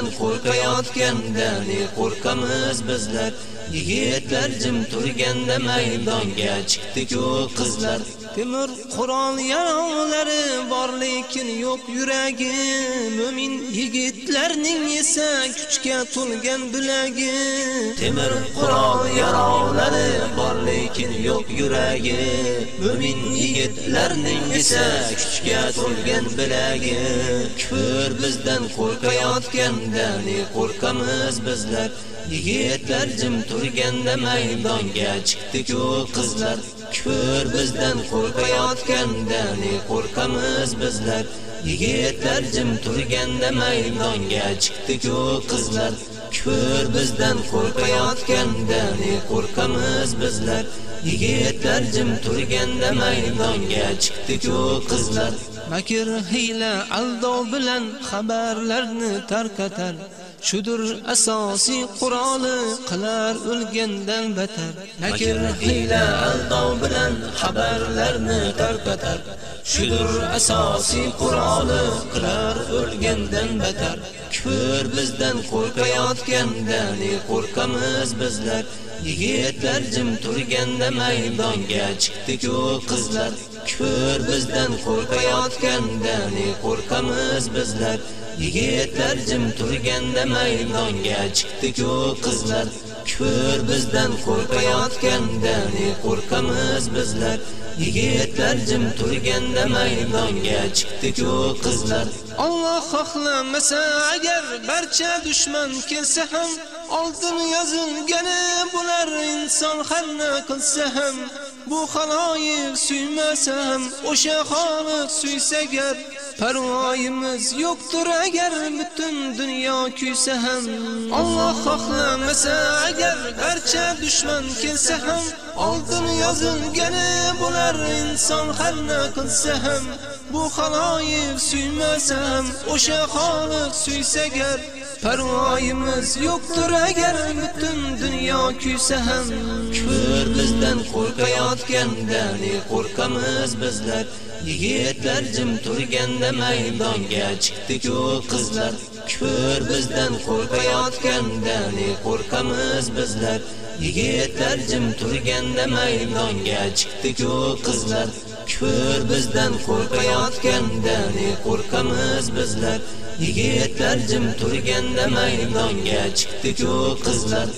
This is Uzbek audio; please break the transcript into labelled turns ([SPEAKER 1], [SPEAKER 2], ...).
[SPEAKER 1] bizdan qo'rqayotganda qo'rqamiz bizlar. Yigitlar jim turganda maydonga chiqdi-ku qizlar. Temir qurol yarolari bor lekin yo'q yuragi. Mu'min yigitlarning esa kuchga to'lgan bilagi. Temir qurol yarolari bor lekin yo'q yuragi. Mo'min yigitlarning esa kuchga to'lgan bilagi. Kufr bizdan qo'rqayotganda ne qo'rqamiz bizlar. Yigitlar jim turganda maydonga chiqdi-ku qizlar. Kufr bizdan qo'rqayotganda ne qo'rqamiz bizlar. Yigitlar jim turganda maydonga chiqdi-ku qizlar. Ko'r bizdan qo'rqayotganda ne qo'rqamiz bizlar. Yigitlar jim turganda maydonga chiqdi-ku qizlar. Makr hiyla aldov bilan xabarlarni tarqatar. Shudur asosiy quroli qilar o'lgandan batar. Makr hiyla aldov bilan xabarlarni tarqatar. Shudur asosiy quroli qilar o'lgandan batar. Kufr bizdan qo'rqayotganda qo'rqamiz bizlar. Yigitlar jim turganda maydonga chiqdi-ku qizlar. Kufr bizdan qo'rqayotganda ne qo'rqamiz bizlar. Yigitlar jim turganda maydonga chiqdi-ku qizlar. Kufr bizdan qo'rqayotganda ne qo'rqamiz bizlar. Yigitlar jim turganda maydonga chiqdi-ku qizlar. Alloh xohlamasa agar barcha dushman kelsa ham oldin yozilgani bular inson xalna qilsa ham bu xaloyiq suymasa ham o'sha xoliq suysagar parvoyimiz yo'qdir agar butun dunyo kuysa ham. Alloh xohlamasa agar barcha dushman kelsa ham oldin yozilgani bular inson xalna qilsa ham. Bu xaloyiq suymasam o'sha xoliq suysagar parvoyimiz yo'qdir agar butun dunyo kuysa ham. Kufr bizdan qo'rqayotganda ne qo'rqamiz bizlar. Yigitlar jim turganda maydonga chiqdi-ku qizlar. Kufr bizdan qo'rqayotganda ne qo'rqamiz bizlar. Yigitlar jim turganda maydonga chiqdi-ku qizlar. Kufr bizdan qo'rqayotganda ne qo'rqamiz bizlar. Yigitlar jim turganda maydonga chiqdi-ku qizlar.